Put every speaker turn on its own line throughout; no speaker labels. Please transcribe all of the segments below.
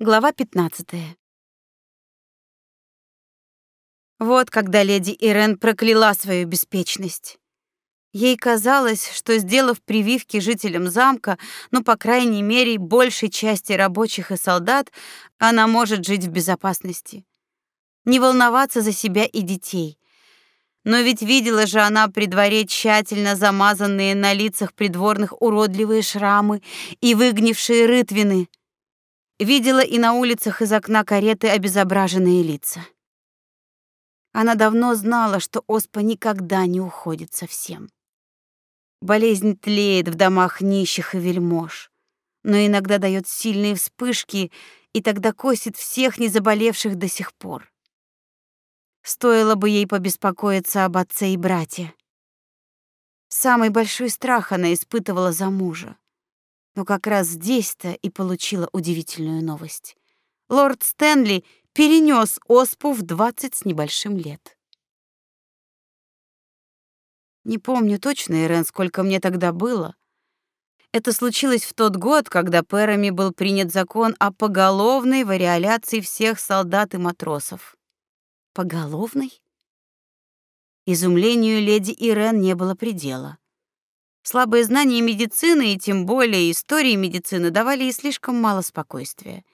Глава 15. Вот когда леди Ирен прокляла свою беспечность. Ей казалось, что сделав прививки жителям замка, ну, по крайней мере, большей части рабочих и солдат, она может жить в безопасности. Не волноваться за себя и детей. Но ведь видела же она при дворе тщательно замазанные на лицах придворных уродливые шрамы и выгнившие рытвины — Видела и на улицах из окна кареты обезображенные лица. Она давно знала, что оспа никогда не уходит совсем. Болезнь тлеет в домах нищих и вельмож, но иногда дает сильные вспышки и тогда косит всех не заболевших до сих пор. Стоило бы ей побеспокоиться об отце и брате. Самый большой страх она испытывала за мужа. Но как раз здесь-то и получила удивительную новость. Лорд Стэнли перенес оспу в двадцать с небольшим лет. Не помню точно, Ирен, сколько мне тогда было. Это случилось в тот год, когда пэрами был принят закон о поголовной вариоляции всех солдат и матросов. Поголовной? Изумлению леди Ирен не было предела. Слабые знания медицины и тем более истории медицины давали ей слишком мало спокойствия.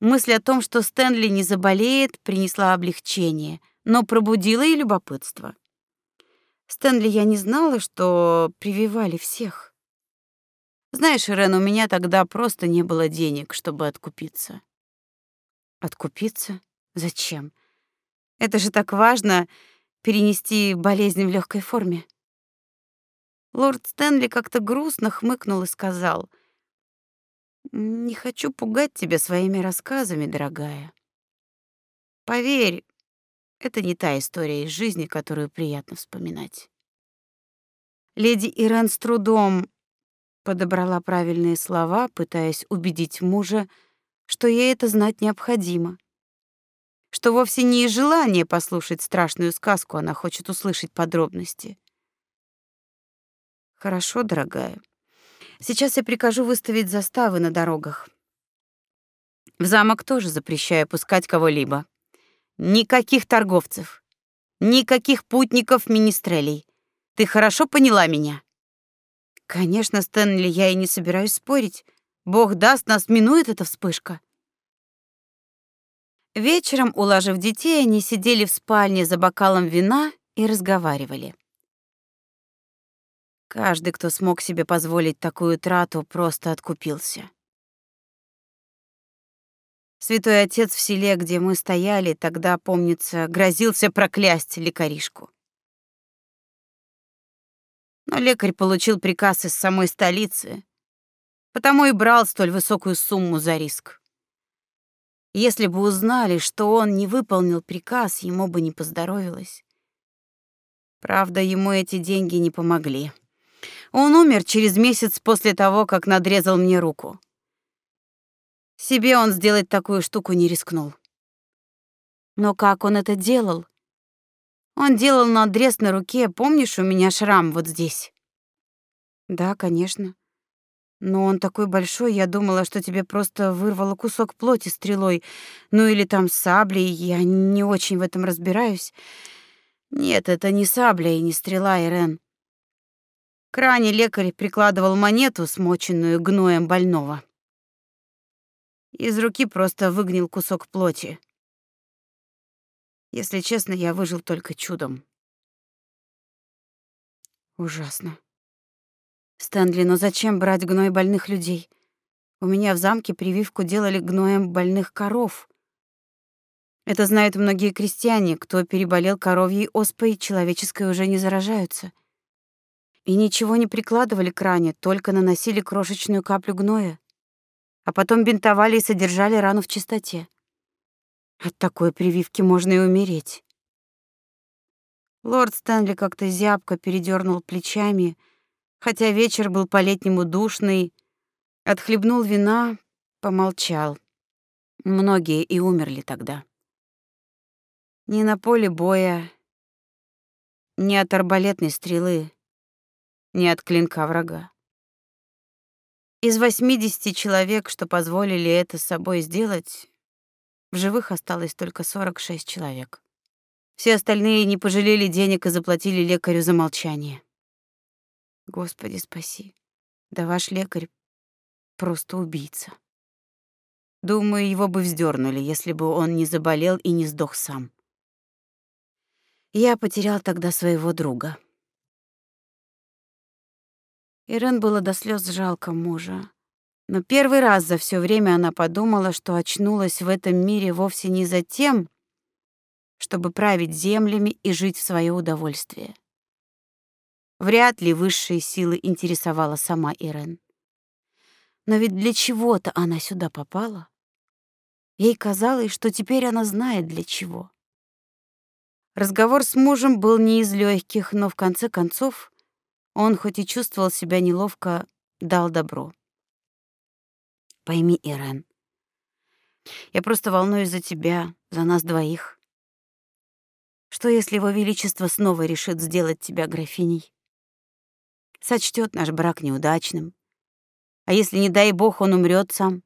Мысль о том, что Стэнли не заболеет, принесла облегчение, но пробудила и любопытство. Стэнли я не знала, что прививали всех. Знаешь, Ирен, у меня тогда просто не было денег, чтобы откупиться. Откупиться? Зачем? Это же так важно перенести болезнь в легкой форме. Лорд Стэнли как-то грустно хмыкнул и сказал: "Не хочу пугать тебя своими рассказами, дорогая. Поверь, это не та история из жизни, которую приятно вспоминать". Леди Ирен с трудом подобрала правильные слова, пытаясь убедить мужа, что ей это знать необходимо. Что вовсе не из желания послушать страшную сказку она хочет услышать подробности. Хорошо, дорогая. Сейчас я прикажу выставить заставы на дорогах. В замок тоже запрещаю пускать кого-либо. Никаких торговцев, никаких путников министрелей. Ты хорошо поняла меня? Конечно, Стэнли, я и не собираюсь спорить. Бог даст, нас минует эта вспышка. Вечером, уложив детей, они сидели в спальне за бокалом вина и разговаривали. Каждый, кто смог себе позволить такую трату, просто откупился. Святой отец в селе, где мы стояли, тогда, помнится, грозился проклясть лекаришку. Но лекарь получил приказ из самой столицы, потому и брал столь высокую сумму за риск. Если бы узнали, что он не выполнил приказ, ему бы не поздоровилось. Правда, ему эти деньги не помогли. Он умер через месяц после того, как надрезал мне руку. Себе он сделать такую штуку не рискнул. Но как он это делал? Он делал надрез на руке, помнишь, у меня шрам вот здесь? Да, конечно. Но он такой большой, я думала, что тебе просто вырвало кусок плоти стрелой, ну или там саблей, я не очень в этом разбираюсь. Нет, это не сабля и не стрела, Ирен. К лекарь прикладывал монету, смоченную гноем больного. Из руки просто выгнил кусок плоти. Если честно, я выжил только чудом. Ужасно. Стэнли, но зачем брать гной больных людей? У меня в замке прививку делали гноем больных коров. Это знают многие крестьяне, кто переболел коровьей оспой, человеческой уже не заражаются. И ничего не прикладывали к ране, только наносили крошечную каплю гноя, а потом бинтовали и содержали рану в чистоте. От такой прививки можно и умереть. Лорд Стэнли как-то зябко передернул плечами, хотя вечер был по-летнему душный, отхлебнул вина, помолчал. Многие и умерли тогда. Ни на поле боя, ни от арбалетной стрелы, не от клинка врага. Из 80 человек, что позволили это с собой сделать, в живых осталось только 46 человек. Все остальные не пожалели денег и заплатили лекарю за молчание. Господи, спаси. Да ваш лекарь просто убийца. Думаю, его бы вздернули, если бы он не заболел и не сдох сам. Я потерял тогда своего друга. Ирен было до слез жалко мужа. Но первый раз за все время она подумала, что очнулась в этом мире вовсе не за тем, чтобы править землями и жить в свое удовольствие. Вряд ли высшие силы интересовала сама Ирен. Но ведь для чего-то она сюда попала. Ей казалось, что теперь она знает для чего. Разговор с мужем был не из легких, но в конце концов он, хоть и чувствовал себя неловко, дал добро. Пойми, Ирен, я просто волнуюсь за тебя, за нас двоих. Что если его величество снова решит сделать тебя графиней? Сочтет наш брак неудачным. А если не дай бог он умрет сам?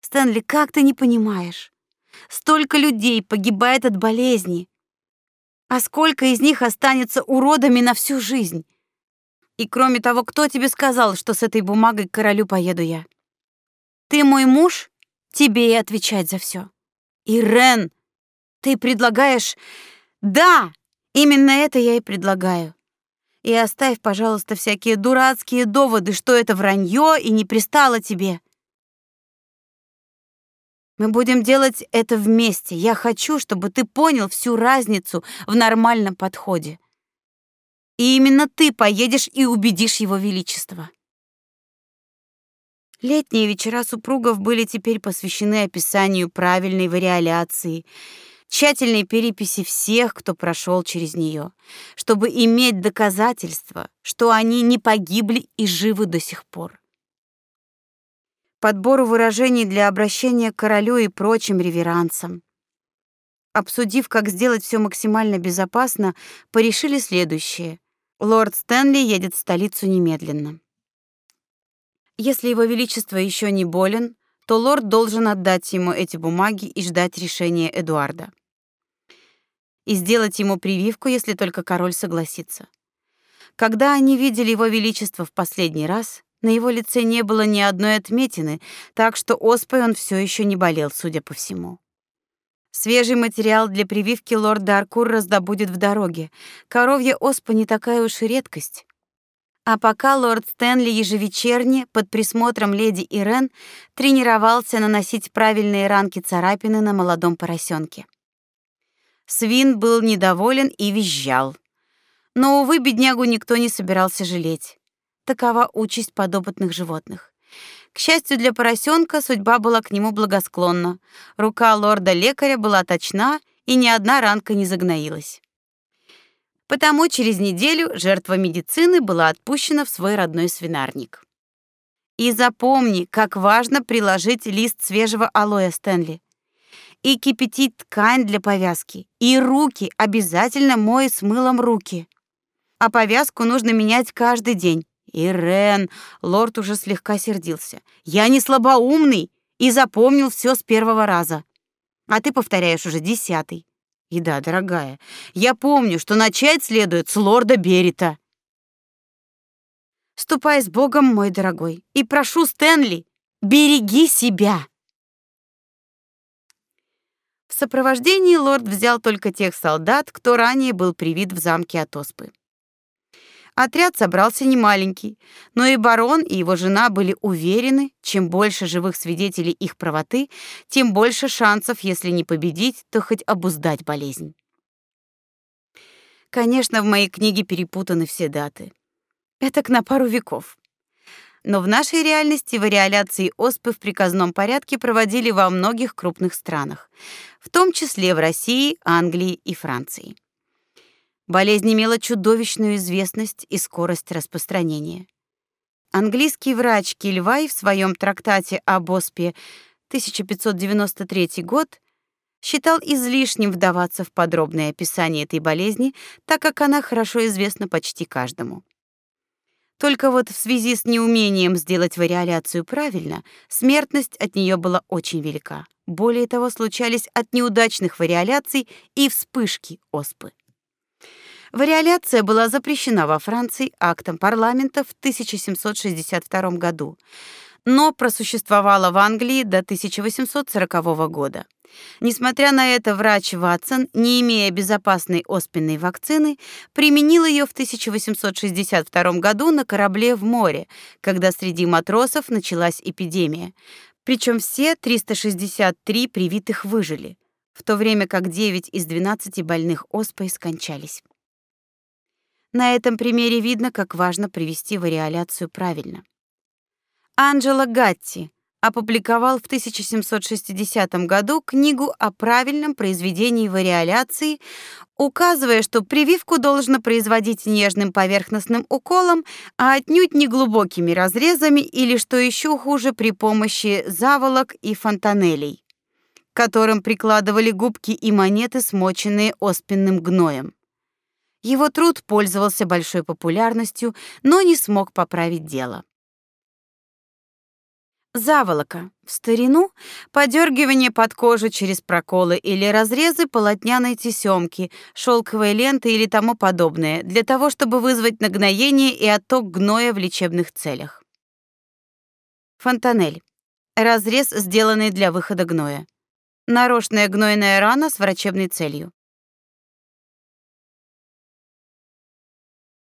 Стэнли, как ты не понимаешь? Столько людей погибает от болезни. А сколько из них останется уродами на всю жизнь? И кроме того, кто тебе сказал, что с этой бумагой к королю поеду я? Ты мой муж, тебе и отвечать за все. Ирен, ты предлагаешь... Да, именно это я и предлагаю. И оставь, пожалуйста, всякие дурацкие доводы, что это вранье и не пристало тебе. Мы будем делать это вместе. Я хочу, чтобы ты понял всю разницу в нормальном подходе. И именно ты поедешь и убедишь его величество. Летние вечера супругов были теперь посвящены описанию правильной вариоляции, тщательной переписи всех, кто прошел через нее, чтобы иметь доказательства, что они не погибли и живы до сих пор подбору выражений для обращения к королю и прочим реверансам. Обсудив, как сделать все максимально безопасно, порешили следующее. Лорд Стэнли едет в столицу немедленно. Если его величество еще не болен, то лорд должен отдать ему эти бумаги и ждать решения Эдуарда. И сделать ему прививку, если только король согласится. Когда они видели его величество в последний раз, на его лице не было ни одной отметины, так что оспой он все еще не болел, судя по всему. Свежий материал для прививки лорд Даркур раздобудет в дороге. Коровья оспа не такая уж и редкость. А пока лорд Стэнли ежевечерне под присмотром леди Ирен тренировался наносить правильные ранки-царапины на молодом поросенке. Свин был недоволен и визжал. Но, увы, беднягу никто не собирался жалеть. Такова участь подопытных животных. К счастью для поросенка, судьба была к нему благосклонна. Рука лорда-лекаря была точна, и ни одна ранка не загноилась. Потому через неделю жертва медицины была отпущена в свой родной свинарник. И запомни, как важно приложить лист свежего алоэ Стэнли. И кипятить ткань для повязки. И руки обязательно мой с мылом руки. А повязку нужно менять каждый день. Ирен, лорд уже слегка сердился. Я не слабоумный и запомнил все с первого раза. А ты повторяешь уже десятый. И да, дорогая, я помню, что начать следует с лорда Берита. Ступай с Богом, мой дорогой, и прошу, Стэнли, береги себя. В сопровождении лорд взял только тех солдат, кто ранее был привит в замке Атоспы. Отряд собрался немаленький, но и барон, и его жена были уверены, чем больше живых свидетелей их правоты, тем больше шансов, если не победить, то хоть обуздать болезнь. Конечно, в моей книге перепутаны все даты. Это к на пару веков. Но в нашей реальности вариоляции оспы в приказном порядке проводили во многих крупных странах, в том числе в России, Англии и Франции. Болезнь имела чудовищную известность и скорость распространения. Английский врач Кильвай в своем трактате об оспе 1593 год считал излишним вдаваться в подробное описание этой болезни, так как она хорошо известна почти каждому. Только вот в связи с неумением сделать вариоляцию правильно, смертность от нее была очень велика. Более того, случались от неудачных вариоляций и вспышки оспы. Вариоляция была запрещена во Франции актом парламента в 1762 году, но просуществовала в Англии до 1840 года. Несмотря на это, врач Ватсон, не имея безопасной оспенной вакцины, применил ее в 1862 году на корабле в море, когда среди матросов началась эпидемия. Причем все 363 привитых выжили, в то время как 9 из 12 больных оспой скончались. На этом примере видно, как важно привести вариоляцию правильно. Анджело Гатти опубликовал в 1760 году книгу о правильном произведении вариоляции, указывая, что прививку должно производить нежным поверхностным уколом, а отнюдь не глубокими разрезами или, что еще хуже, при помощи заволок и фонтанелей, к которым прикладывали губки и монеты, смоченные оспенным гноем. Его труд пользовался большой популярностью, но не смог поправить дело. Заволока. В старину подергивание под кожу через проколы или разрезы полотняной тесемки, шелковой ленты или тому подобное, для того, чтобы вызвать нагноение и отток гноя в лечебных целях. Фонтанель. Разрез, сделанный для выхода гноя. Нарочная гнойная рана с врачебной целью.